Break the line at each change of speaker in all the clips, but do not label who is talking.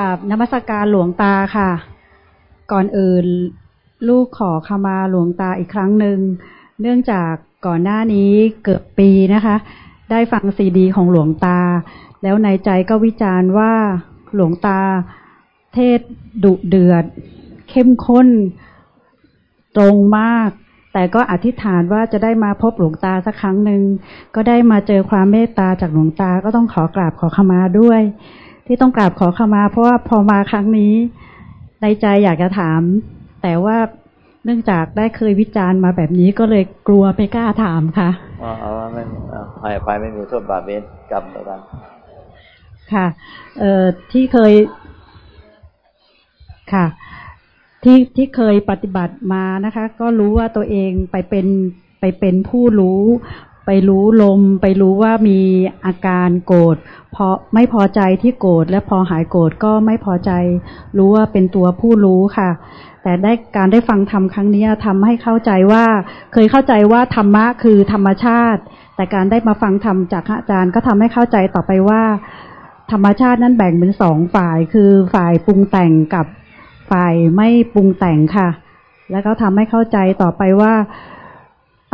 กับนมัสการหลวงตาค่ะ ก่อนอื่น ลูกขอขมาหลวงตาอีกครั้งหนึ่ง เนื่องจากก่อนหน้านี้เกือบปีนะคะ ได้ฟังซีดีของหลวงตา แล้วในใจก็วิจารณ์ว่าหลวงตาเทศดุเดือด เข้มข้น ตรงมาก แต่ก็อธิษฐานว่าจะได้มาพบหลวงตาสักครั้งหนึ่ง ก็ได้มาเจอความเมตตาจากหลวงตาก็ต้องขอกราบขอขมาด้วย ที่ต้องกราบขอขมา เพราะว่าพอมาครั้งนี้ ในใจอยากจะถาม แต่ว่าเนื่องจากได้เคยวิจารณ์มาแบบนี้ก็เลยกลัวไม่กล้าถามค่ะ
อ๋อไม่ให้ภัยไม่มีโทษบาปเวรกรรมแล้วกัน
ค่ะ เอ่อที่เคย ค่ะ ที่ที่เคยปฏิบัติมานะคะ ก็รู้ว่าตัวเองไปเป็นไปเป็นผู้รู้ ไปรู้ลม ไปรู้ว่ามีอาการโกรธพอไม่พอใจที่โกรธและพอหายโกรธก็ไม่พอใจ รู้ว่าเป็นตัวผู้รู้ค่ะ แต่ได้การได้ฟังธรรมครั้งนี้ทำให้เข้าใจว่า เคยเข้าใจว่าธรรมะคือธรรมชาติ แต่การได้มาฟังธรรมจากอาจารย์ก็ทำให้เข้าใจต่อไปว่า ธรรมชาตินั้นแบ่งเป็นสองฝ่าย คือฝ่ายปรุงแต่งกับฝ่ายไม่ปรุงแต่งค่ะ แล้วก็ทำให้เข้าใจต่อไปว่า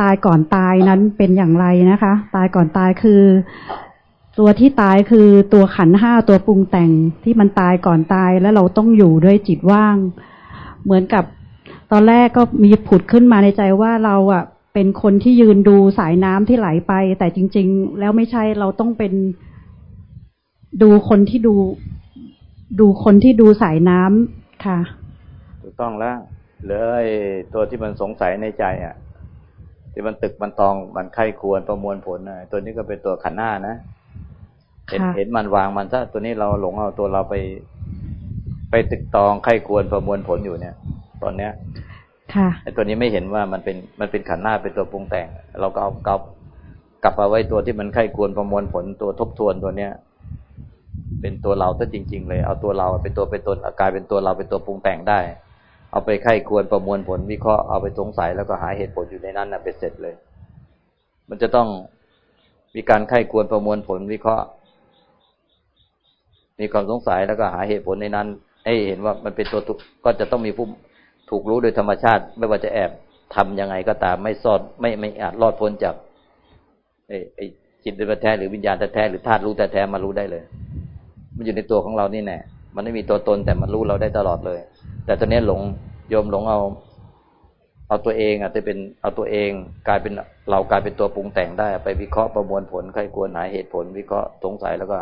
ตายก่อนตายนั้นเป็นอย่างไรนะคะ ตายก่อนตายคือ ตัวที่ตายคือตัวขันห้าตัวปรุงแต่งที่มันตายก่อนตายแล้วเราต้องอยู่ด้วยจิตว่าง เหมือนกับตอนแรกก็มีผุดขึ้นมาในใจว่าเราอะ เป็นคนที่ยืนดูสายน้ำที่ไหลไป แต่จริง ๆ แล้วไม่ใช่เราต้องเป็นดูคนที่ดู ดูคนที่ดูสายน้ำค่ะ
ถูกต้องแล้วเลือไอ้ตัวที่มันสงสัยในใจอะ ที่มันตึกมันตองมันไข้ควรประมวลผลนะตัวนี้ก็เป็นตัวขันหน้านะเห็นเห็นมันวางมันซะตัวนี้เราหลงเอาตัวเราไป ไปตึกตองไข้ควรประมวลผลอยู่เนี่ย ตอนเนี้ย
ค่ะ
ไอ้ตัวนี้ไม่เห็นว่ามันเป็นมันเป็นขันหน้าเป็นตัวปรุงแต่ง เราก็เอากลับกลับมาไว้ตัวที่มันไข้ควรประมวลผลตัวทบทวนตัวเนี้ยเป็นตัวเราซะจริง ๆ เลย เอาตัวเราเป็นตัวเป็นตนกลายเป็นตัวเราเป็นตัวปรุงแต่งได้ เอาไปไข้ควรประมวลผลวิเคราะห์เอาไปสงสัยแล้วก็หาเหตุผลอยู่ในนั้นนะเป็นเสร็จเลย มันจะต้องมีการไข้ควรประมวลผลวิเคราะห์ มีความสงสัยแล้วก็หาเหตุผลในนั้นให้เห็นว่ามันเป็นตัวถูกก็จะต้องมีผู้ถูกรู้โดยธรรมชาติ ไม่ว่าจะแอบทํำยังไงก็ตามไม่ซอดไม่ไม่อาจรอดพ้นจากไอ้ไอ้จิตแท้หรือวิญญาณแท้หรือธาตุรู้แท้มารู้ได้เลย มันอยู่ในตัวของเรานี่แน่ มันไม่มีตัวตนแต่มันรู้เราได้ตลอดเลย แต่ตอนนี้หลงโยมหลงเอา เอาตัวเองอะจะเป็นเอาตัวเอง กลายเป็นเรากลายเป็นตัวปรุงแต่งได้ ไปวิเคราะห์ประมวลผลใครควรหาเหตุผล วิเคราะห์สงสัยแล้วก็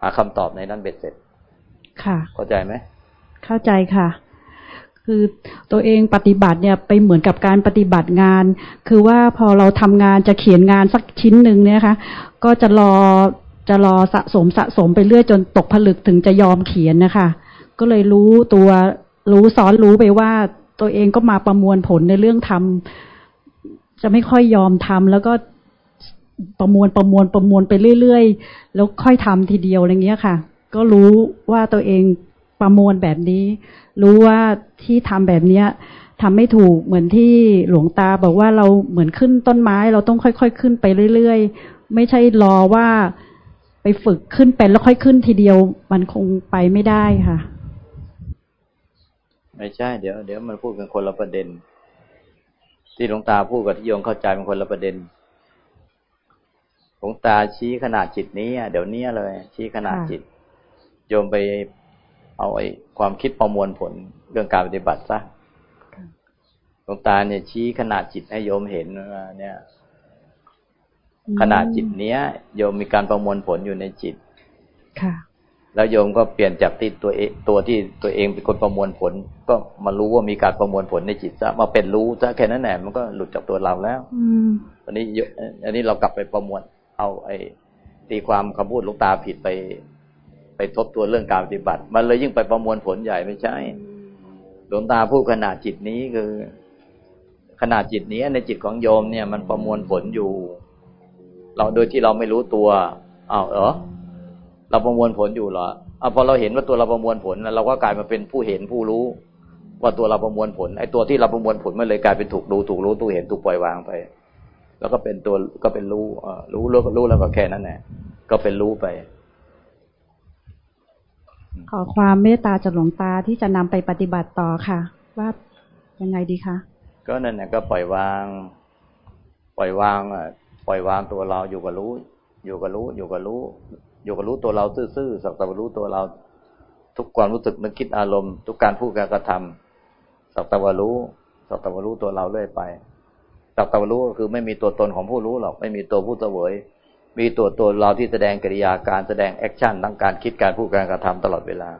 หาคำตอบในนั้นเบ็ดเสร็จ
ค่ะ
เข้าใจไหม
เข้าใจค่ะ คือตัวเองปฏิบัติเนี่ยไปเหมือนกับการปฏิบัติงาน คือว่าพอเราทำงานจะเขียนงานสักชิ้นหนึ่งเนี่ยคะก็จะรอ จะรอสะสมสะสมไปเรื่อยจนตกผลึกถึงจะยอมเขียนนะคะ ก็เลยรู้ตัวรู้ซ้อนรู้ไปว่าตัวเองก็มาประมวลผลในเรื่องทำจะไม่ค่อยยอมทำแล้วก็ประมวลประมวลประมวลไปเรื่อยๆ แล้วค่อยทำทีเดียวอะไรเงี้ยค่ะ ก็รู้ว่าตัวเองประมวลแบบนี้ รู้ว่าที่ทำแบบเนี้ยทำไม่ถูกเหมือนที่หลวงตาบอกว่าเราเหมือนขึ้นต้นไม้ เราต้องค่อยๆขึ้นไปเรื่อยๆ ไม่ใช่รอว่า ไปฝึกขึ้นเป็นแล้วค่อยขึ้นทีเดียว มันคงไปไม่ได้ค่ะ
ไม่ใช่ เดี๋ยวเดี๋ยวมันพูดกันคนละประเด็น ที่หลวงตาพูดกับที่โยงเข้าใจเป็นคนละประเด็นหลวงตาชี้ขนาดจิตนี้เดี๋ยวนี้เลย ชี้ขนาดจิต โยมไปเอาไอ้ความคิดประมวลผลเรื่องการปฏิบัติซะหลวงตาเนี่ยชี้ขนาดจิตให้โยมเห็นว่าเนี่ย ขนาดจิตเนี้ย โยมมีการประมวลผลอยู่ในจิต
ค่ะ
แล้วโยมก็เปลี่ยนจากที่ตัวเองตัวที่ตัวเองเป็นคนประมวลผล ก็มารู้ว่ามีการประมวลผลในจิตซะมาเป็นรู้ซะแค่นั้นแหละมันก็หลุดจากตัวเราแล้วอันนี้อันนี้เรากลับไปประมวล เอาไอ้ตีความคำพูดลูกตาผิดไป ไปทบทวนเรื่องการปฏิบัติ มันเลยยิ่งไปประมวลผลใหญ่ไม่ใช่หลวงตาพูดขนาดจิตนี้คือขนาดจิตนี้ในจิตของโยมเนี่ย มันประมวลผลอยู่ เราโดยที่เราไม่รู้ตัวอ้าวเออเราประมวลผลอยู่เหรอเอาพอเราเห็นว่าตัวเราประมวลผลเราก็กลายมาเป็นผู้เห็นผู้รู้ ว่าตัวเราประมวลผลไอ้ตัวที่เราประมวลผลมันเลยกลายเป็นถูกดูถูกรู้ถูกเห็นถูกปล่อยวางไป แล้วก็เป็นตัวก็เป็นรู้รู้รู้แล้วก็รู้แล้วก็แค่นั้นแหละก็เป็นรู้ไป
ขอความเมตตาจากหลวงตาที่จะนำไปปฏิบัติต่อค่ะ ว่ายังไงดีคะ
ก็นั่นแหละก็ปล่อยวาง ปล่อยวางอะป ล่อยวางตัวเราอยู่กับรู้ อยู่กับรู้ อยู่กับรู้ อยู่กับรู้ตัวเราซื่อๆสักแต่ว่ารู้ตัวเรา ทุกความรู้สึกนึกคิดอารมณ์ ทุกการพูดการกระทำสักแต่ว่ารู้สักแต่ว่ารู้ตัวเราเรื่อยไปสักแต่ว่ารู้ก็คือไม่มีตัวตนของผู้รู้หรอกไม่มีตัวผู้เสวย มีตัวตนเราที่แสดงกิริยาการแสดง action ทั้งการคิดการพูดการกระทำตลอดเวลา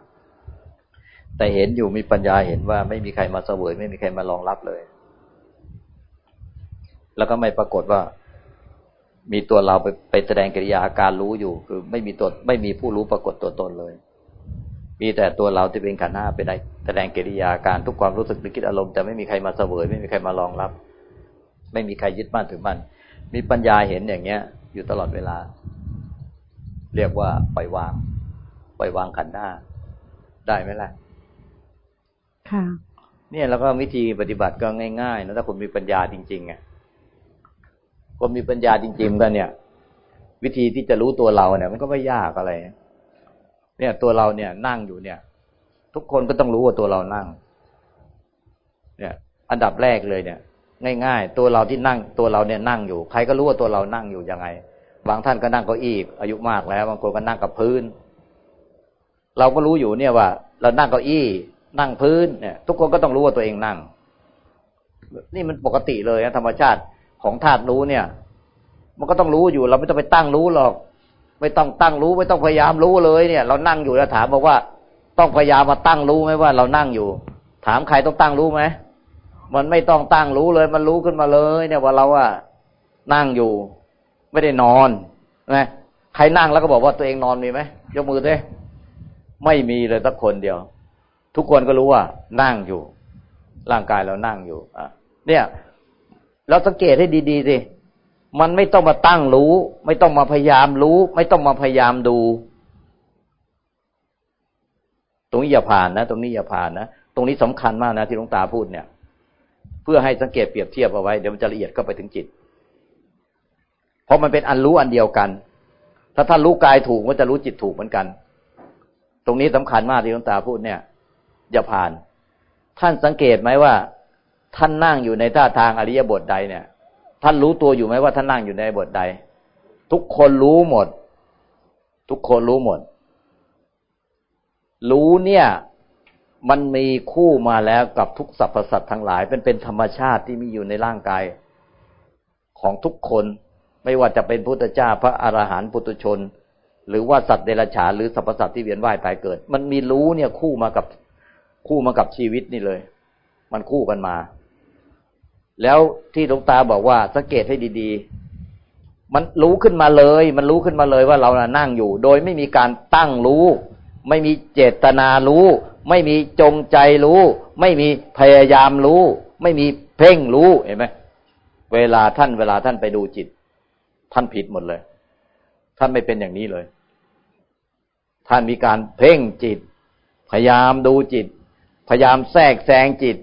แต่เห็นอยู่มีปัญญาเห็นว่าไม่มีใครมาเสวย ไม่มีใครมารองรับเลย แล้วก็ไม่ปรากฏว่า มีตัวเราไปไปแสดงกิริยาอาการรู้อยู่ คือไม่มีตัวไม่มีผู้รู้ปรากฏตัวตนเลย มีแต่ตัวเราที่เป็นขันธ์ห้าเป็นแสดงกิริยาการทุกความรู้สึกนึกคิดอารมณ์แต่ไม่มีใครมาเสวยไม่มีใครมารองรับ ไม่มีใครยึดมั่นถือมั่นมีปัญญาเห็นอย่างเงี้ย อยู่ตลอดเวลา เรียกว่าปล่อยวาง ปล่อยวางขันหน้าได้ไหมล่ะ
ค่ะ
เนี่ยแล้วก็วิธีปฏิบัติก็ง่ายๆนะถ้าคุณมีปัญญาจริงๆอะ คนมีปัญญาจริงๆก็เนี่ย วิธีที่จะรู้ตัวเราเนี่ย มันก็ไม่ยากอะไร เนี่ยตัวเราเนี่ยนั่งอยู่เนี่ย ทุกคนก็ต้องรู้ว่าตัวเรานั่ง เนี่ย อันดับแรกเลยเนี่ย ง่าย ๆ ตัวเราที่นั่งตัวเราเนี่ยนั่งอยู่ ใครก็รู้ว่าตัวเรานั่งอยู่ยังไง บางท่านก็นั่งเก้าอี้อายุมากแล้ว บางคนก็นั่งกับพื้น เราก็รู้อยู่เนี่ยว่า เรานั่งเก้าอี้ นั่งพื้นเนี่ย ทุกคนก็ต้องรู้ว่าตัวเองนั่งนี่มันปกติเลยนะธรรมชาติ ของธาตุรู้เนี่ย มันก็ต้องรู้อยู่ เราไม่ต้องไปตั้งรู้หรอก ไม่ต้องตั้งรู้ไม่ต้องพยายามรู้เลยเนี่ย เรานั่งอยู่แล้วถามบอกว่า ต้องพยายามมาตั้งรู้ไหมว่าเรานั่งอยู่ ถามใครต้องตั้งรู้ไหมมันไม่ต้องตั้งรู้เลย มันรู้ขึ้นมาเลย เนี่ยว่าเราว่านั่งอยู่ ไม่ได้นอนนะใครนั่งแล้วก็บอกว่าตัวเองนอนมีไหมยกมือด้วยไม่มีเลยสักคนเดียว ทุกคนก็รู้ว่า นั่งอยู่ ร่างกายเรานั่งอยู่อะเนี่ย เราสังเกตให้ดีๆสิมันไม่ต้องมาตั้งรู้ ไม่ต้องมาพยายามรู้ ไม่ต้องมาพยายามดู ตรงนี้อย่าผ่านนะ ตรงนี้อย่าผ่านนะตรงนี้สำคัญมากนะที่หลวงตาพูดเนี่ย เพื่อให้สังเกตเปรียบเทียบเอาไว้เดี๋ยวมันจะละเอียดเข้าไปถึงจิต เพราะมันเป็นอันรู้อันเดียวกัน ถ้าท่านรู้กายถูกก็จะรู้จิตถูกเหมือนกัน ตรงนี้สำคัญมากที่หลวงตาพูดเนี่ย อย่าผ่าน ท่านสังเกตไหมว่า ท่านนั่งอยู่ในท่าทางอริยบทใดเนี่ย ท่านรู้ตัวอยู่ไหมว่าท่านนั่งอยู่ในบทใด ทุกคนรู้หมด ทุกคนรู้หมด รู้เนี่ยมันมีคู่มาแล้วกับทุกสรรพสัตว์ทั้งหลายเป็นเป็นธรรมชาติที่มีอยู่ในร่างกายของทุกคนไม่ว่าจะเป็นพุทธเจ้าพระอรหันต์ปุตุชน หรือว่าสัตว์เดรัจฉานหรือสรรพสัตว์ที่เวียนว่ายตายเกิด มันมีรู้เนี่ยคู่มากับคู่มากับชีวิตนี่เลย มันคู่กันมา แล้วที่หลวงตาบอกว่าสังเกตให้ดี ๆ มันรู้ขึ้นมาเลย มันรู้ขึ้นมาเลยว่าเรานั่งอยู่ โดยไม่มีการตั้งรู้ ไม่มีเจตนารู้ ไม่มีจงใจรู้ ไม่มีพยายามรู้ ไม่มีเพ่งรู้เห็นไหมเวลาท่านเวลาท่านไปดูจิต ท่านผิดหมดเลย ท่านไม่เป็นอย่างนี้เลย ท่านมีการเพ่งจิต พยายามดูจิต พยายามแทรกแซงจิต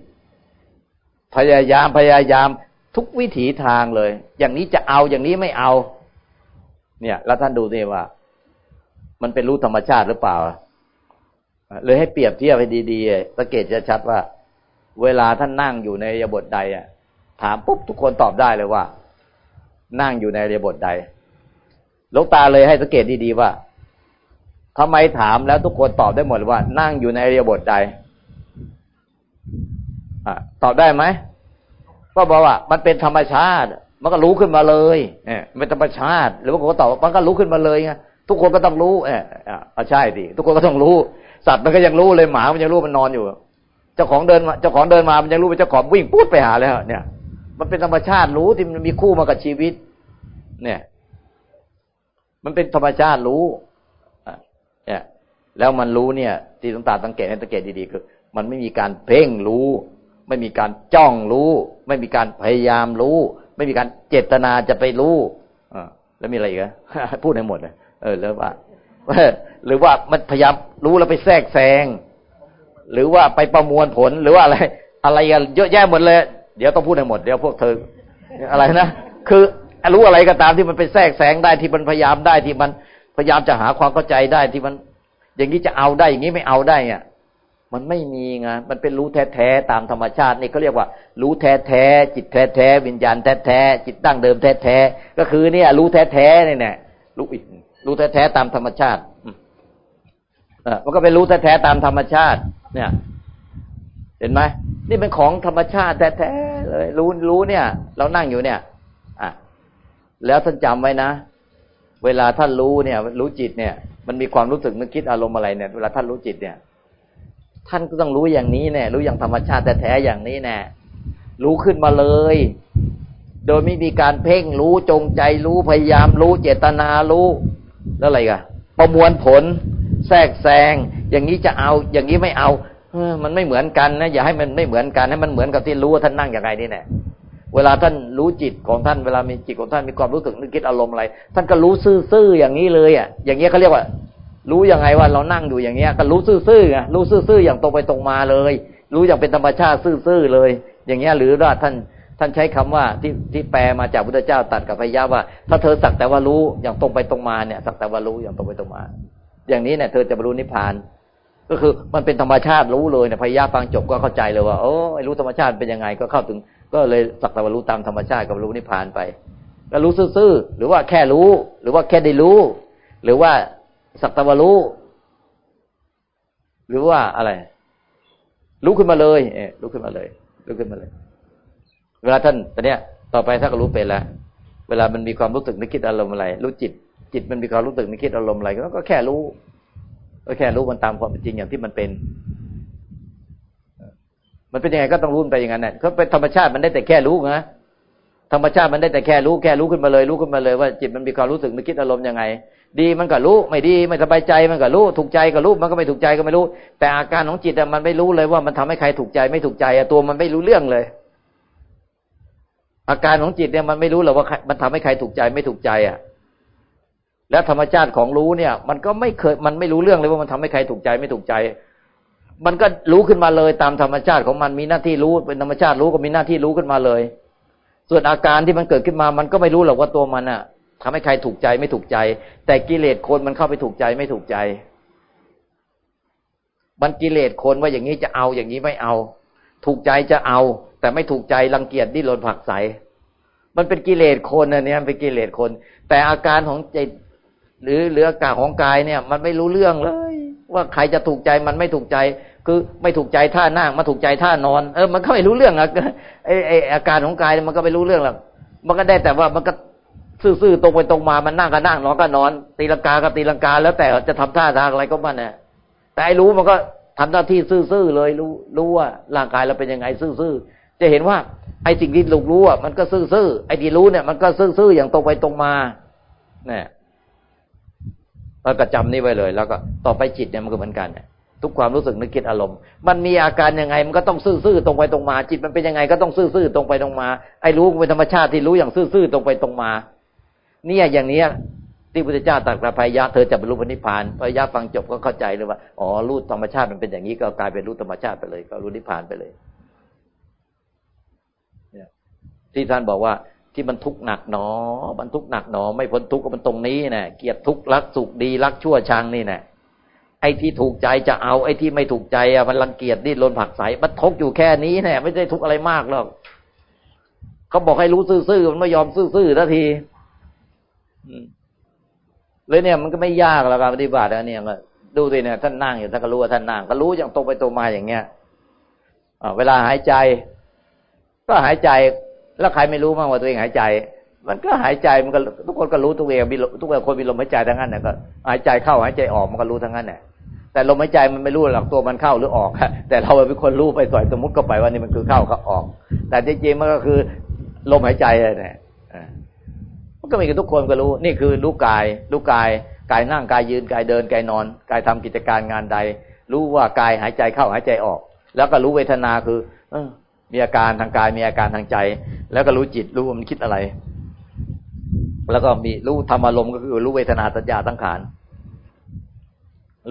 พยายามพยายามทุกวิถีทางเลย อย่างนี้จะเอาอย่างนี้ไม่เอา เนี่ย แล้วท่านดูดิว่า มันเป็นรู้ธรรมชาติหรือเปล่า เลยให้เปรียบเทียบให้ดีๆสังเกตจะชัดว่า เวลาท่านนั่งอยู่ในยบทใดอะ ถามปุ๊บทุกคนตอบได้เลยว่า นั่งอยู่ในยบทใดลูกตาเลยให้สังเกตดีๆว่าทำไมถามแล้วทุกคนตอบได้หมดว่า นั่งอยู่ในยบทใด อตอบได้ไหมก็บอกว่า มันเป็นธรรมชาติ มันก็รู้ขึ้นมาเลยเนี่ยเป็นธรรมชาติ หรือว่าผมตอบมันก็รู้ขึ้นมาเลยไงทุกคนก็ต้องรู้เออใช่ดิทุกคนก็ต้องรู้ สัตว์มันก็ยังรู้เลยหมามันยังรู้มันนอนอยู่ เจ้าของเดินมาเจ้าของเดินมามันยังรู้เป็นเจ้าของวิ่งปุ๊บไปหาแล้ว เนี่ย มันเป็นธรรมชาติรู้ที่มันมีคู่มากับชีวิต เนี่ย มันเป็นธรรมชาติรู้เนี่ยแล้วมันรู้เนี่ยที่ต้องตาสังเกตให้สังเกตดีๆคือ มันไม่มีการเพ่งรู้ ไม่มีการจ้องรู้ ไม่มีการพยายามรู้ ไม่มีการเจตนาจะไปรู้อแล้วมีอะไรอีกพูดให้หมดเลยเออแล้วว่าหรือว่ามันพยายามรู้แล้วไปแทรกแซง หรือว่าไปประมวลผลหรือว่าอะไร อะไรเยอะแยะหมดเลย เดี๋ยวต้องพูดให้หมดเดี๋ยวพวกเธอ อะไรนะคือรู้อะไรก็ตามที่มันไปแทรกแซงได้ที่มันพยายามได้ที่มันพยายามจะหาความเข้าใจได้ที่มัน อย่างนี้จะเอาได้อย่างนี้ไม่เอาได้เนี่ย มันไม่มีไงมันเป็นรู้แท้ๆตามธรรมชาตินี่เขาเรียกว่า รู้แท้ๆจิตแท้ๆวิญญาณแท้ๆจิตตั้งเดิมแท้ๆก็คือเนี่ย รู้แท้ๆเนี่ยรู้อีกรู้แท้ๆตามธรรมชาติเออมันก็เป็นรู้แท้ๆตามธรรมชาติ เนี่ย เห็นไหมนี่เป็นของธรรมชาติแท้ๆเลยรู้รู้เนี่ย เรานั่งอยู่เนี่ย อะแล้วท่านจำไว้นะเวลาท่านรู้เนี่ย รู้จิตเนี่ย มันมีความรู้สึกนึกคิดอารมณ์อะไรเนี่ย เวลาท่านรู้จิตเนี่ย ท่านก็ต้องรู้อย่างนี้แน่รู้อย่างธรรมชาติแท้ๆอย่างนี้แน่รู้ขึ้นมาเลย โดยไม่มีการเพ่งรู้จงใจรู้พยายามรู้เจตนารู้แล้วอะไรกันประมวลผล แทรกแซง อย่างนี้จะเอา อย่างนี้ไม่เอาเออมันไม่เหมือนกันนะอย่าให้มันไม่เหมือนกันให้มันเหมือนกับที่รู้ว่าท่านนั่งอย่างไรนี่แน่เวลาท่านรู้จิตของท่านเวลามีจิตของท่านมีความรู้สึกนึกคิดอารมณ์อะไร ท่านก็รู้ซื่อๆอย่างนี้เลยอะอย่างเงี้ยเขาเรียกว่า รู้ยังไงว่าเรานั่งอยู่อย่างเงี้ย ก็รู้ซื่อๆไงรู้ซื่อๆอย่างตรงไปตรงมาเลย รู้อย่างเป็นธรรมชาติซื่อๆเลย อย่างเงี้ย หรือว่าท่านท่านใช้คำว่าที่ที่แปลมาจากพุทธเจ้าตัดกับพยาว่า ถ้าเธอสักแต่ว่ารู้อย่างตรงไปตรงมาเนี่ยสักแต่ว่ารู้อย่างตรงไปตรงมา อย่างนี้เนี่ยเธอจะบรรลุนิพพาน ก็คือมันเป็นธรรมชาติรู้เลยเนี่ยพยาฟังจบก็เข้าใจเลยว่าโอ้รู้ธรรมชาติเป็นยังไงก็เข้าถึง ก็เลยสักแต่ว่ารู้ตามธรรมชาติกับรู้นิพพานไปก็รู้ซื่อๆหรือว่าแค่รู้ หรือว่าแค่ได้รู้ หรือว่า สักต่ว่ารู้ หรือว่าอะไร รู้ขึ้นมาเลยเออรู้ขึ้นมาเลย รู้ขึ้นมาเลย เวลาท่านตอนเนี้ย ต่อไปถ้าก็รู้เป็นแล้ว เวลามันมีความรู้สึกนึกคิดอารมณ์อะไร รู้จิต จิตมันมีความรู้สึกนึกคิดอารมณ์อะไรก็แค่รู้ ก็แค่รู้มันตามความเป็นจริงอย่างที่มันเป็น มันเป็นยังไงก็ต้องรู้ไปอย่างนั้นเนี่ยเขาเป็นธรรมชาติมันได้แต่แค่รู้นะธรรมชาติมันได้แต่แค่รู้แค่รู้ขึ้นมาเลย รู้ขึ้นมาเลยว่าจิตมันมีความรู้สึกนึกคิดอารมณ์ยังไง ดีมันก็รู้ ไม่ดีไม่สบายใจมันก็รู้ ถูกใจก็รู้ มันก็ไม่ถูกใจก็ไม่รู้ แต่อาการของจิตมันไม่รู้เลยว่ามันทำให้ใครถูกใจไม่ถูกใจตัวมันไม่รู้เรื่องเลย อาการของจิตเนี่ยมันไม่รู้หรอกว่ามันทำให้ใครถูกใจไม่ถูกใจอะ แล้วธรรมชาติของรู้เนี่ย มันก็ไม่เคยมันไม่รู้เรื่องเลยว่ามันทำให้ใครถูกใจไม่ถูกใจ มันก็รู้ขึ้นมาเลยตามธรรมชาติของมันมีหน้าที่รู้เป็นธรรมชาติรู้ก็มีหน้าที่รู้ขึ้นมาเลย ส่วนอาการที่มันเกิดขึ้นมา มันก็ไม่รู้หรอกว่าตัวมันอะ ทำให้ใครถูกใจไม่ถูกใจ แต่กิเลสคนมันเข้าไปถูกใจไม่ถูกใจ มันกิเลสคนว่าอย่างนี้จะเอาอย่างนี้ไม่เอา ถูกใจจะเอา แต่ไม่ถูกใจรังเกียจดิ้นรนผักใส มันเป็นกิเลสคนอันนี้เป็นกิเลสคน แต่อาการของจิตหรือหรืออากาศของกายเนี่ย มันไม่รู้เรื่องเลย ว่าใครจะถูกใจมันไม่ถูกใจ คือไม่ถูกใจท่านั่งมาถูกใจท่านอน เออ มันก็ไม่รู้เรื่องอะไอไออาการของกายมันก็ไม่รู้เรื่องหรอกมันก็ได้แต่ว่ามันก็ ซื่อๆตรงไปตรงมามันนั่งก็นั่งนอนก็นอน ตีลังกาก็ตีลังกา แล้วแต่จะทำท่าทางอะไรก็มันเนี่ยแต่ไอ้รู้มันก็ทำหน้าที่ซื่อๆเลยรู้รู้ว่าร่างกายเราเป็นยังไงซื่อๆจะเห็นว่า ไอ้สิ่งที่ลูกรู้อะมันก็ซื่อๆไอ้ที่รู้เนี่ย มันก็ซื่อๆอย่างตรงไปตรงมาเนี่ยเราก็จำนี่ไว้เลย แล้วก็ต่อไปจิตเนี่ยมันก็เหมือนกันเนี่ยทุกความรู้สึกนึกคิดอารมณ์ มันมีอาการยังไง มันก็ต้องซื่อๆตรงไปตรงมา จิตมันเป็นยังไงก็ต้องซื่อๆตรงไปตรงมา ไอ้รู้เป็นธรรมชาติที่รู้อย่างซื่อๆตรงไปตรงมา เนี่ยอย่างเนี้ยที่พุทธเจ้าตรัสกับพายะเธอจะบรรลุพระนิพพานพายะฟังจบก็เข้าใจเลยว่าอ๋อรู้ธรรมชาติมันเป็นอย่างนี้ก็กลายเป็นรู้ธรรมชาติไปเลย ก็รู้นิพพานไปเลยเนี่ยที่ท่านบอกว่าที่มันทุกข์หนักหนอ มันทุกข์หนักหนอ ไม่พ้นทุกข์ก็มันตรงนี้นะเกียรติทุกข์รักสุขดีรักชั่วชังนี่นะไอ้ที่ถูกใจจะเอาไอ้ที่ไม่ถูกใจอะมันรังเกียจดิ้นรนผักใสมันทุกอยู่แค่นี้แน่ไม่ได้ทุกอะไรมากหรอกเขาบอกให้รู้ซื่อๆมันไม่ยอมซื่อๆทันที เลยเนี่ยมันก็ไม่ยากหรอกการปฏิบัติอันนี้ดูสิเนี่ยท่านนั่งอยู่ท่านก็รู้ว่าท่านนั่งก็รู้อย่างตรงไปตรงมาอย่างเงี้ยเวลาหายใจ ก็หายใจแล้วใครไม่รู้มั้งว่าตัวเองหายใจ มันก็หายใจมันก็ทุกคนก็รู้ตัวเองมีทุกคนมีลมหายใจทั้งนั้นเนี่ยก็หายใจเข้าหายใจออกมันก็รู้ทั้งนั้นเนี่ยแต่ลมหายใจมันไม่รู้หรอกตัวมันเข้าหรือออกแต่เราเป็นคนรู้ไปสอยสมมติก็ไปว่านี่มันคือเข้าก็ออก แต่จริงๆมันก็คือลมหายใจเนี่ย ก็มีกันทุกคนก็รู้ นี่คือรู้กาย รู้กาย กายนั่งกายยืนกายเดินกายนอน กายทำกิจการงานใด รู้ว่ากายหายใจเข้าหายใจออก แล้วก็รู้เวทนาคือ เอมีอาการทางกายมีอาการทางใจ แล้วก็รู้จิตรู้ว่ามันคิดอะไร แล้วก็มีรู้ธรรมอารมณ์ก็คือรู้เวทนาสัญญาตั้งขาน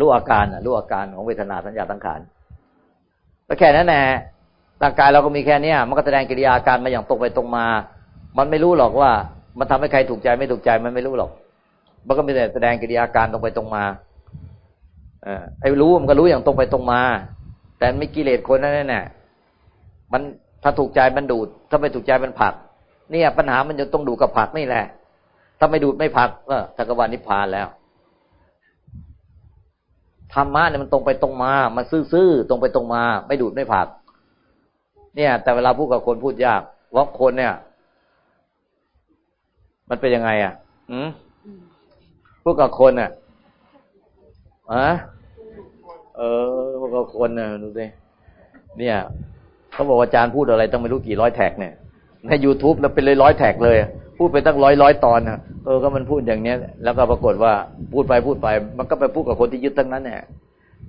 รู้อาการรู้อาการของเวทนาสัญญาตั้งขานก็แค่นั้นแหละร่างกายเราก็มีแค่เนี้ยมันก็แสดงกิริยาการมาอย่างตรงไปตรงมา มันไม่รู้หรอกว่า มันทำให้ใครถูกใจไม่ถูกใจมันไม่รู้หรอก มันก็มีแต่แสดงกิริยาการตรงไปตรงมาอไอ้รู้มันก็รู้อย่างตรงไปตรงมา แต่ไม่กิเลสคนนั่นแหละมันถ้าถูกใจมันดูด ถ้าไม่ถูกใจมันผัก เนี่ย ปัญหามันจะต้องดูกับผักนี่แหละ ถ้าไม่ดูดไม่ผักก็จักวาลนิพพานแล้วธรรมะเนี่ยมันตรงไปตรงมา มันซื่อๆตรงไปตรงมา ไม่ดูดไม่ผัก เนี่ย แต่เวลาพูดกับคนพูดยากว่าคนเนี่ย มันเป็นยังไง อะอืมพูดกับคนอะอะเออพวกเราคนเนี่ยดูสิเนี่ยเขาบอกอาจารย์พูดอะไรต้องไม่รู้กี่ร้อยแท็กเนี่ย ใน youtube แล้วเป็นเลยร้อยแท็กเลย พูดไปตั้งร้อยร้อยตอนนะเออก็มันพูดอย่างเนี้ย แล้วก็ปรากฏว่าพูดไปพูดไป มันก็ไปพูดกับคนที่ยึดทั้งนั้นเนี่ย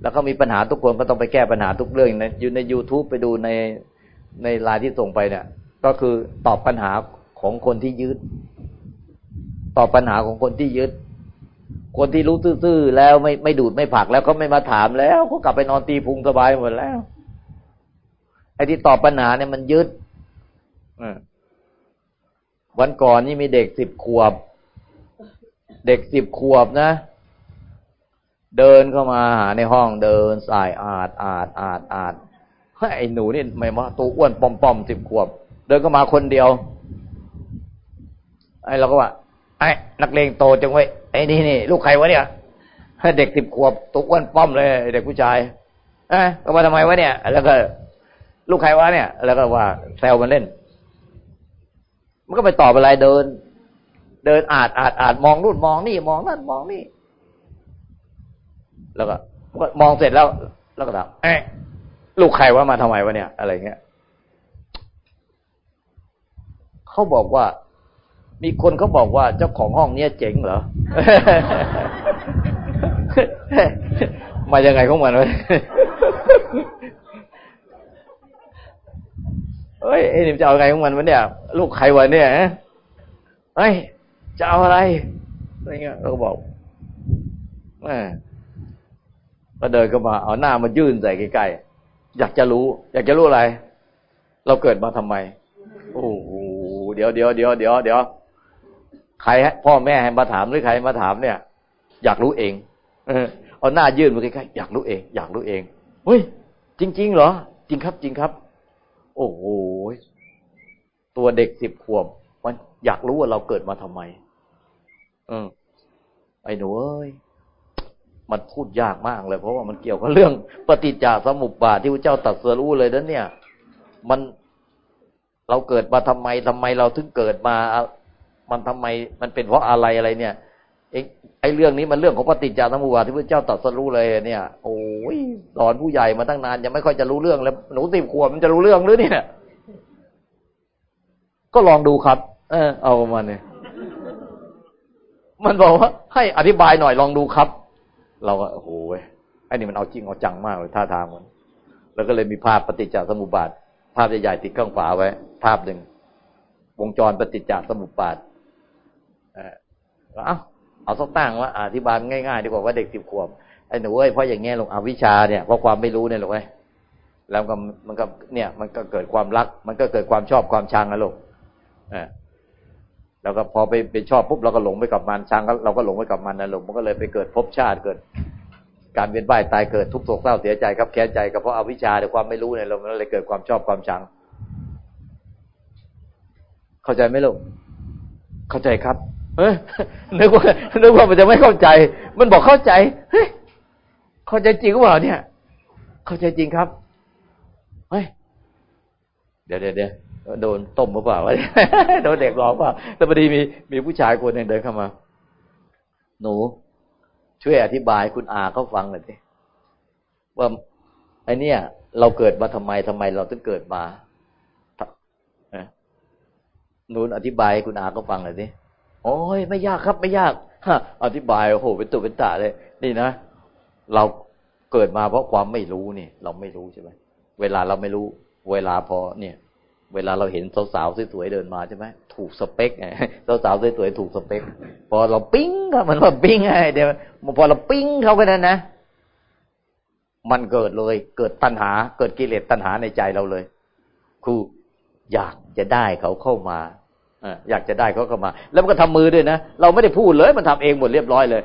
แล้วก็มีปัญหาทุกคนก็ต้องไปแก้ปัญหาทุกเรื่องในอยู่ใน youtube ไปดูในในไลน์ที่ส่งไปเนี่ย ก็คือตอบปัญหาของคนที่ยึดต อบปัญหาของคนที่ยึด คนที่รู้ซื่อๆแล้วไม่ไม่ดูดไม่ผักแล้วเขาไม่มาถามแล้วเขากลับไปนอนตีพุงสบายหมดแล้วไอ้ที่ตอบปัญหาเนี่ยมันยึดวันก่อนนี่มีเด็กสิบขวบ เด็กสิบขวบนะ เดินเข้ามาหาในห้องเดินสายอาดอาดอาดอาดไอ้หนูนี่ไม่มาตัวอ้วนปอมปอมสิบขวบ เดินเข้ามาคนเดียวไอ้เราก็ว่า ไอ้นักเลงโตจังไว้ไอ้นี่นี่ลูกใครวะเนี่ยเด็กสิบขวบตัวอ้วนป้อมเลย เด็กผู้ชายเอ้ก็มาทำไมวะเนี่ย แล้วก็ลูกใครวะเนี่ย แล้วก็ว่าแซวมันเล่น มันก็ไปตอบอะไรเดิน เดินอาดอาดอาดมองนู่นมองนี่มองนั่นมองนี่ แล้วก็มองเสร็จแล้ว แล้วก็ถามเอ้ลูกใครวะมาทำไมวะเนี่ย อะไรเงี้ยเขาบอกว่า มีคนเขาบอกว่าเจ้าของห้องเนี้ยเจ๋งเหรอมายังไงของมันวะเฮ้ยไอ้นี่จะเอาไงของมันวะเนี่ย ลูกใครวะเนี่ยเฮ้ยจะเอาอะไรอะไรเงี้ยเราก็บอกแม่ก็เดินเข้ามาเอาหน้ามายื่นใส่ใกล้ๆอยากจะรู้ อยากจะรู้อะไร เราเกิดมาทำไมโอ้โหเดี๋ยวเดี๋ยวเดี๋ยวเดี๋ยวเดี๋ยว ใครพ่อแม่ให้มาถามหรือใครมาถามเนี่ย อยากรู้เองเออเอาหน้ายื่นมาใกล้ๆอยากรู้เอง อยากรู้เองเฮ้ยจริง ๆ เหรอ จริงครับ จริงครับ โอ้โหตัวเด็กสิบขวบมันอยากรู้ว่าเราเกิดมาทำไม เออไอ้หนูเอ้ยมันพูดยากมากเลย เพราะว่ามันเกี่ยวกับเรื่อง ปฏิจจสมุปบาทที่พระเจ้าตัดสรู้เลยนั้นเนี่ย มันเราเกิดมาทำไมทำไมเราถึงเกิดมา มันทำไมมันเป็นเพราะอะไรอะไรเนี่ยเองไอ้เรื่องนี้มันเรื่องของปฏิจจสมุปบาทที่พระเจ้าตรัสรู้เลยเนี่ย โอ้ยสอนผู้ใหญ่มาตั้งนานยังไม่ค่อยจะรู้เรื่องแล้วหนูติบขวบมันจะรู้เรื่องหรือเนี่ย ก็ลองดูครับ เออ เอาประมาณนี้มันบอกว่าให้อธิบายหน่อยลองดูครับ เราก็โอ้โหไอ้นี่มันเอาจริงเอาจังมากเลยท่าทางมัน แล้วก็เลยมีภาพปฏิจจสมุปบาท ภาพใหญ่ๆติดข้างฝาไว้ ภาพหนึ่งวงจรปฏิจจสมุปบาท เอาเอาสักตั้งว่าอธิบายง่ายๆดีกว่าว่าเด็กสิบขวบไอ้หนูเอ้ยเพราะอย่างเงี้ยลงอวิชาเนี่ยเพราะความไม่รู้เนี่ยหรอกไอ้แล้วก็มันก็เนี่ย มันก็เกิดความรัก มันก็เกิดความชอบความชังนะลูกอ่าแล้วก็พอไปเป็นชอบปุ๊บเราก็หลงไปกับมันชังเราก็หลงไปกับมันนะลูกมันก็เลยไปเกิดภพชาติเกิด การเวียนว่ายตายเกิดทุกข์โศกเศร้าเสียใจครับแค้นใจก็เพราะอวิชชาแต่ความไม่รู้เนี่ยเรามันเลยเกิดความชอบความชัง เข้าใจไหมลูกเข้าใจครับ เฮ้ยนึกว่านึกว่ามันจะไม่เข้าใจ มันบอกเข้าใจเฮ้ยเข้าใจจริงหรือเปล่าเนี่ย เข้าใจจริงครับเฮ้ยเดี๋ยวเดี๋ยวเดี๋ยวโดนต้มเปล่าวะโดนเด็กหลอกเปล่าแต่พอดีมีมีผู้ชายคนหนึ่งเดินเข้ามา หนู ช่วยอธิบายคุณอาเขาฟังหน่อยสิว่าไอเนี่ย เราเกิดมาทำไมทำไมเราถึงเกิดมาหนูอธิบายคุณอาเขาฟังหน่อยสิ โอ้ยไม่ยากครับไม่ยากอธิบายโอ้โหเป็นตัวเป็นตาเลย นี่นะเราเกิดมาเพราะความไม่รู้นี่ เราไม่รู้ใช่ไหมเวลาเราไม่รู้ เวลาพอเนี่ย เวลาเราเห็นสาวๆสวยๆเดินมาใช่ไหมถูกสเปคไงสาวๆสวยๆถูกสเปค พอเราปิ้งก็มันว่าปิ้งไงเดี๋ยวพอเราปิ้งเขาไปนั้นนะมันเกิดเลย เกิดตัณหา เกิดกิเลสตัณหาในใจเราเลย คืออยากจะได้เขาเข้ามา อยากจะได้เขาเข้ามา แล้วมันก็ทำมือด้วยนะ เราไม่ได้พูดเลยมันทำเองหมดเรียบร้อยเลย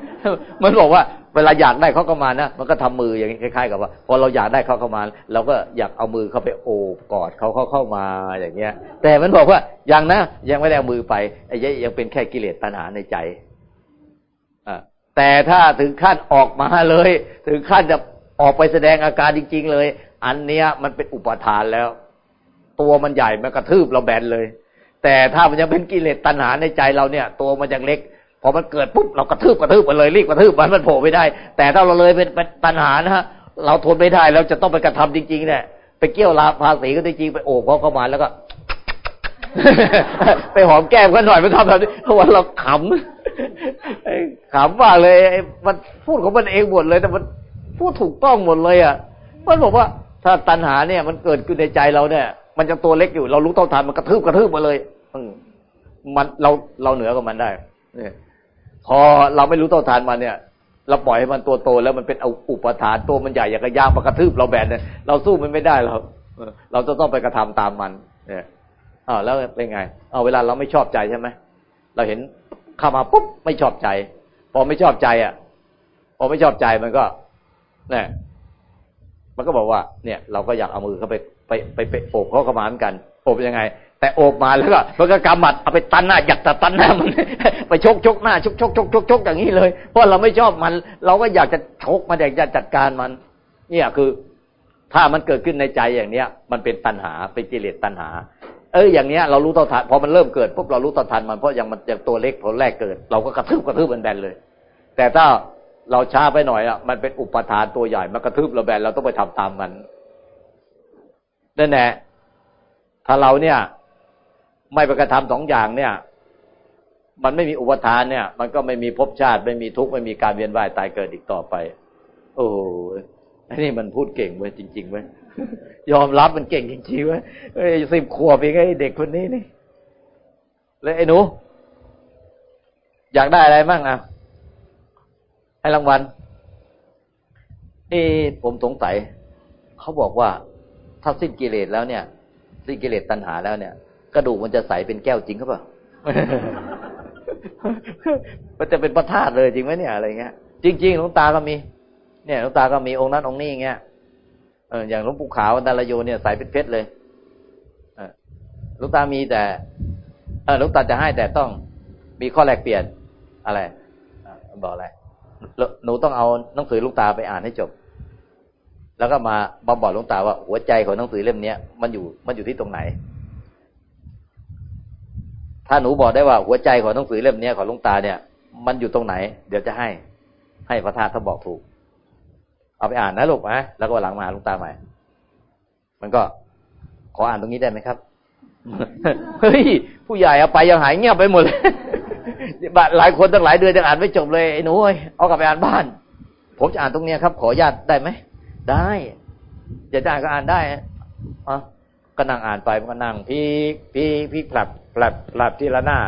มันบอกว่าเวลาอยากได้เขาเข้ามานะมันก็ทำมืออย่างนี้คล้ายๆ กับว่า พอเราอยากได้เขาเข้ามา เราก็อยากเอามือเข้าไปโอบกอดเขาเขาเข้ามาอย่างเงี้ย แต่มันบอกว่ายังนะยังไม่ได้เอามือไปไอ้ยังเป็นแค่กิเลสตัณหาในใจอ่าแต่ถ้าถึงขั้นออกมาเลย ถึงขั้นจะออกไปแสดงอาการจริง ๆ เลย อันเนี้ยมันเป็นอุปทานแล้ว ตัวมันใหญ่มันกระทืบเราแบนเลย แต่ถ้ามันยังเป็นกิเลสตัณหาในใจเราเนี่ย ตัวมันยังเล็กพอมันเกิดปุ๊บเรากระทืบกระทืบมันเลยรีบกระทืบมันมันโผล่ไม่ได้ แต่ถ้าเราเลยเป็นปัญหานะฮะเราทนไม่ได้เราจะต้องไปกระทำจริงๆเนี่ยไปเกี่ยวลาภาษีก็จริงไปโอบเขาเข้ามาแล้วก็ไปหอมแก้มกันหน่อยไปทำแบบนี้เพราะว่าเราขำขำมากเลยมันพูดของมันเองหมดเลย แต่มันพูดถูกต้องหมดเลยอะมันบอกว่าถ้าตัณหาเนี่ยมันเกิดขึ้นในใจเราเนี่ย มันจะตัวเล็กอยู่ เรารู้ต้องทันมันกระทืบกระทืบมาเลย มันเราเราเหนือกว่ามันได้เนี่ยพอเราไม่รู้เท่าทานมันเนี่ย เราปล่อยให้มันตัวโตแล้วมันเป็นเอาอุปทานตัวมันใหญ่อย่างกระย่างมากระทืบเราแบนเนี่ยเราสู้มันไม่ได้เราเราจะต้องไปกระทำตามมัน เนี่ยอ้าวแล้วเป็นไงเอาเวลาเราไม่ชอบใจใช่ไหมเราเห็นเข้ามาปุ๊บไม่ชอบใจ พอไม่ชอบใจอะ พอไม่ชอบใจมันก็เนี่ยมันก็บอกว่า เนี่ย เราก็อยากเอามือเข้าไปไปไปไปโอบเขาเข้ามาเหมือนกันโอบยังไง แต่โอบมาแล้วก็มันก็กำมัดเอาไปตันหน้าอยากจะตันหน้ามัน ไปชกชกหน้าชกชกชกชกชกอย่างนี้เลย เพราะเราไม่ชอบมัน เราก็อยากจะชกมันอยากจะจัดการมัน เนี่ยคือ ถ้ามันเกิดขึ้นในใจอย่างเนี้ย มันเป็นตัณหาเป็นกิเลสตัณหา เอออย่างเนี้ยเรารู้ต่อทันพอมันเริ่มเกิดปุ๊บเรารู้ต่อทันมันเพราะยังมันยังตัวเล็กผลแรกเกิด เราก็กระทืบกระทืบมันแบนเลย แต่ถ้าเราช้าไปหน่อยอะมันเป็นอุปทานตัวใหญ่มันกระทืบเราแบนเราต้องไปทำตามมันนั่นแหละถ้าเราเนี่ย ไม่ไปกระทำสองอย่างเนี่ย มันไม่มีอุปทานเนี่ย มันก็ไม่มีภพชาติ ไม่มีทุกข์ไม่มีการเวียนว่ายตายเกิดอีกต่อไป โอ้อันนี้มันพูดเก่งเว้ยจริงๆเว้ยยอมรับมันเก่งจริงๆเว้ยเอ้สิบขวบเองไอ้เด็กคนนี้นี่แล้วไอ้หนู อยากได้อะไรมั่งอะให้รางวัลเอ้ผมสงสัยเขาบอกว่าถ้าสิ้นกิเลสแล้วเนี่ย สิ้นกิเลสตัณหาแล้วเนี่ย กระดูกมันจะใสเป็นแก้วจริงหรือเปล่ามันจะเป็นพระธาตุเลยจริงไหมเนี่ยอะไรเงี้ย จริงๆหลวงตาก็มี เนี่ยหลวงตาก็มีองค์นั้นองค์นี้เงี้ยเอออย่างหลวงปู่ขาวดารโยเนี่ยใสเป็นเพชรเลยเออหลวงตามีแต่ เออหลวงตาจะให้แต่ต้องมีข้อแลกเปลี่ยนอะไรบอกอะไรหนูต้องเอาหนังสือลูกตาไปอ่านให้จบ แล้วก็มาบาบอกหลวงตาว่าหัวใจของหนังสือเล่มนี้มันอยู่มันอยู่ที่ตรงไหน ถ้าหนูบอกได้ว่าหัวใจของหนังสือเล่มนี้ของลุงตาเนี่ย มันอยู่ตรงไหน เดี๋ยวจะให้ ให้พระธาตุเขาบอกถูก เอาไปอ่านนะลูกนะแล้วก็หลังมาลุงตาใหม่ มันก็ขออ่านตรงนี้ได้ไหมครับเฮ้ยผู้ใหญ่เอาไปยังหายเงียบไปหมดเลยหลายคนตั้งหลายเดือนยังอ่านไม่จบเลยไอ้หนูเอากลับไปอ่านบ้าน ผมจะอ่านตรงเนี้ยครับ ขอญาตได้ไหมได้จะได้ก็อ่านได้อะ ก็นั่งอ่านไปมันก็นั่งพีกพีกพีกผลับผลับผลับทีละหน้า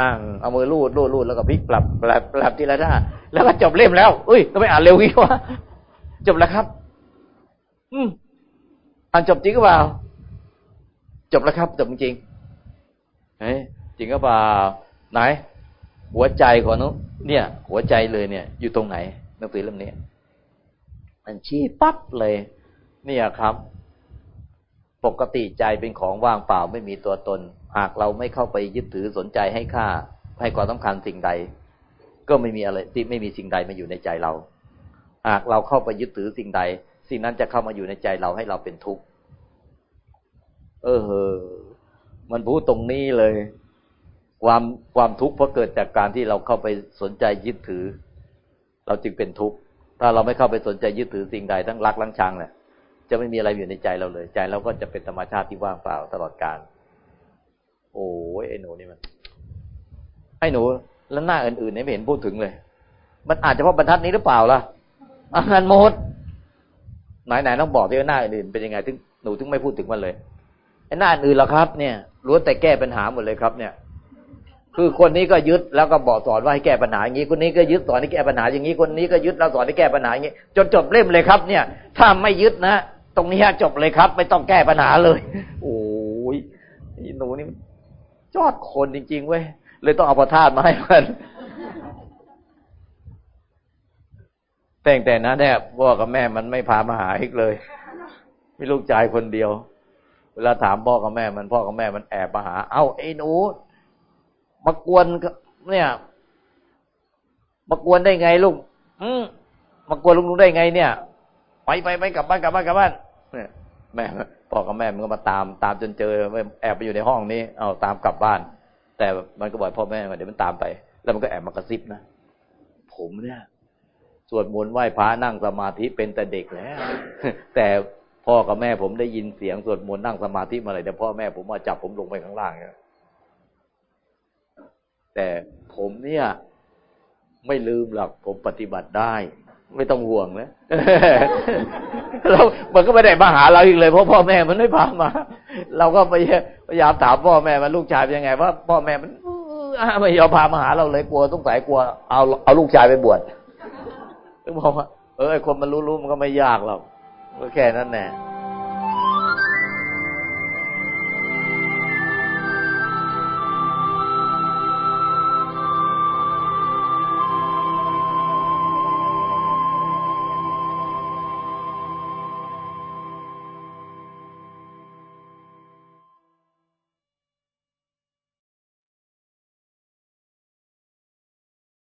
นั่งเอามือลูดลูดลูดแล้วก็พลิกปรับปรับปรับทีละหน้า แล้วก็จบเล่มแล้วอุ้ยทำไมอ่านเร็วงี้วะจบแล้วครับ อืมอ่านจบจริงหรือเปล่า จบแล้วครับจบจริงเฮ้ยจริงหรือเปล่าไหน หัวใจของนุเนี่ย หัวใจเลยเนี่ย อยู่ตรงไหนหนังสือเล่มนี้มันชี้ปั๊บเลย เนี่ยครับ ปกติใจเป็นของว่างเปล่าไม่มีตัวตน หากเราไม่เข้าไปยึดถือสนใจให้ค่า ให้ความสำคัญสิ่งใด ก็ไม่มีอะไรที่ไม่มีสิ่งใดมาอยู่ในใจเรา หากเราเข้าไปยึดถือสิ่งใด สิ่งนั้นจะเข้ามาอยู่ในใจเราให้เราเป็นทุกข์เออเฮอมันพูดตรงนี้เลย ความความทุกข์เพราะเกิดจากการที่เราเข้าไปสนใจยึดถือ เราจึงเป็นทุกข์ถ้าเราไม่เข้าไปสนใจยึดถือสิ่งใดทั้งรักลังชังแหละ จะไม่มีอะไรอยู่ในใจเราเลย ใจเราก็จะเป็นธรรมชาติที่ว่างเปล่าตลอดกาลโอ้ยไอ้หนูนี่มันไอ้หนู แล้วหน้าอื่นๆไม่เห็นพูดถึงเลย มันอาจจะเพราะบรรทัดนี้หรือเปล่าล่ะอาหารหมดไหนไหนต้องบอกที่ว่าหน้าอื่นเป็นยังไงถึงหนูถึงไม่พูดถึงมันเลยไอ้หน้าอื่นล่ะครับ เนี่ยล้วนแต่แก้ปัญหาหมดเลยครับ เนี่ย คือคนนี้ก็ยึดแล้วก็บอกสอนว่าให้แก้ปัญหาอย่างนี้คนนี้ก็ยึดสอนให้แก้ปัญหาอย่างนี้คนนี้ก็ยึดแล้วสอนให้แก้ปัญหาอย่างนี้จนจบเล่มเลยครับ เนี่ย ถ้าไม่ยึดนะ ตรงนี้จบเลยครับ ไม่ต้องแก้ปัญหาเลย โอ้ยหนูนี่จอดคนจริง ๆ เว้ย เลยต้องเอาประทาดมาให้มันแต่งแต่นั้นเนี่ยพ่อกับแม่มันไม่พามาหาอีกเลยมีลูกชายคนเดียว เวลาถามพ่อกับแม่มันพ่อกับแม่มันแอบมาหา เอ้าไอ้หนูมากวนเนี่ยมากวนได้ไงลูก อืมมากวนลุงลุงได้ไงเนี่ย ไปไปไปกลับบ้านกลับบ้านกลับบ้านเนี่ยแม่พ่อกับแม่มันก็มาตามตามจนเจอแอบไปอยู่ในห้องนี้ เอาตามกลับบ้าน แต่มันก็บอกพ่อแม่เดี๋ยวมันตามไป แล้วมันก็แอบมากระซิบนะผมเนี่ยสวดมนต์ไหว้พระนั่งสมาธิเป็นแต่เด็กแล้วแต่พ่อกับแม่ผมได้ยินเสียงสวดมนต์นั่งสมาธิมาเลยแต่พ่อแม่ผมมาจับผมลงไปข้างล่างเนี่ยแต่ผมเนี่ย ไม่ลืมหรอกผมปฏิบัติได้ ไม่ต้องห่วงนะเรามันก็ไม่ได้มาหาเราอีกเลยเพราะพ่อแม่มันไม่พามา เราก็พยายามถามพ่อแม่มันลูกชายเป็นยังไงว่าพ่อแม่มันไม่ยอมพามาหาเราเลยกลัวต้องสายกลัวเอาเอาลูกชายไปบวชก็บอกว่าเออไอคนมันรู้ๆมันก็ไม่ยากหรอกก็แค่นั้นแหละ